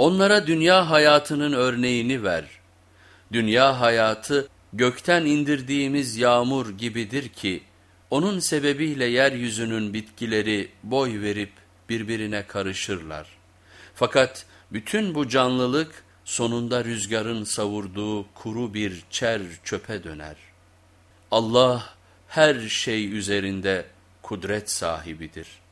Onlara dünya hayatının örneğini ver. Dünya hayatı gökten indirdiğimiz yağmur gibidir ki, onun sebebiyle yeryüzünün bitkileri boy verip birbirine karışırlar. Fakat bütün bu canlılık sonunda rüzgarın savurduğu kuru bir çer çöpe döner. Allah her şey üzerinde kudret sahibidir.''